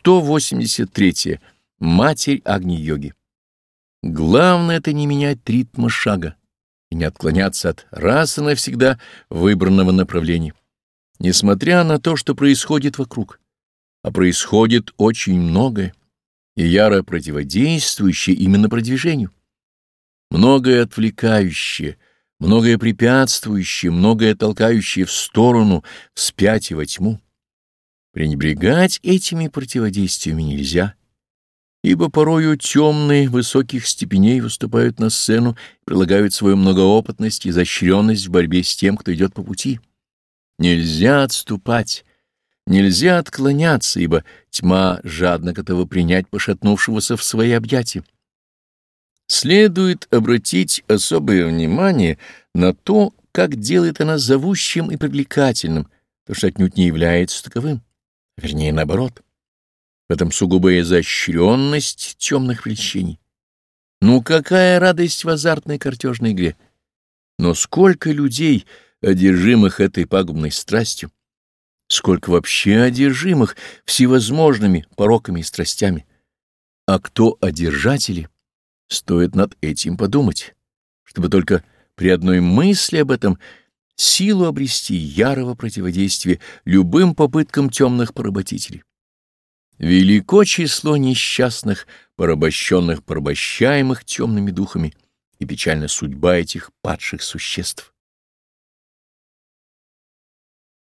183. Матерь Агни-йоги. Главное — это не менять ритма шага и не отклоняться от раз и навсегда выбранного направления, несмотря на то, что происходит вокруг. А происходит очень многое, и яро противодействующее именно продвижению. Многое отвлекающее, многое препятствующее, многое толкающее в сторону, вспять и во тьму. Пренебрегать этими противодействиями нельзя, ибо порою темные высоких степеней выступают на сцену и прилагают свою многоопытность и изощренность в борьбе с тем, кто идет по пути. Нельзя отступать, нельзя отклоняться, ибо тьма жадно готова принять пошатнувшегося в свои объятия. Следует обратить особое внимание на то, как делает она зовущим и привлекательным, то что отнюдь не является таковым вернее, наоборот. В этом сугубая изощренность темных влечений. Ну какая радость в азартной картежной игре! Но сколько людей, одержимых этой пагубной страстью, сколько вообще одержимых всевозможными пороками и страстями. А кто одержатели, стоит над этим подумать, чтобы только при одной мысли об этом силу обрести ярого противодействия любым попыткам темных поработителей. Велико число несчастных, порабощенных, порабощаемых темными духами, и печальна судьба этих падших существ.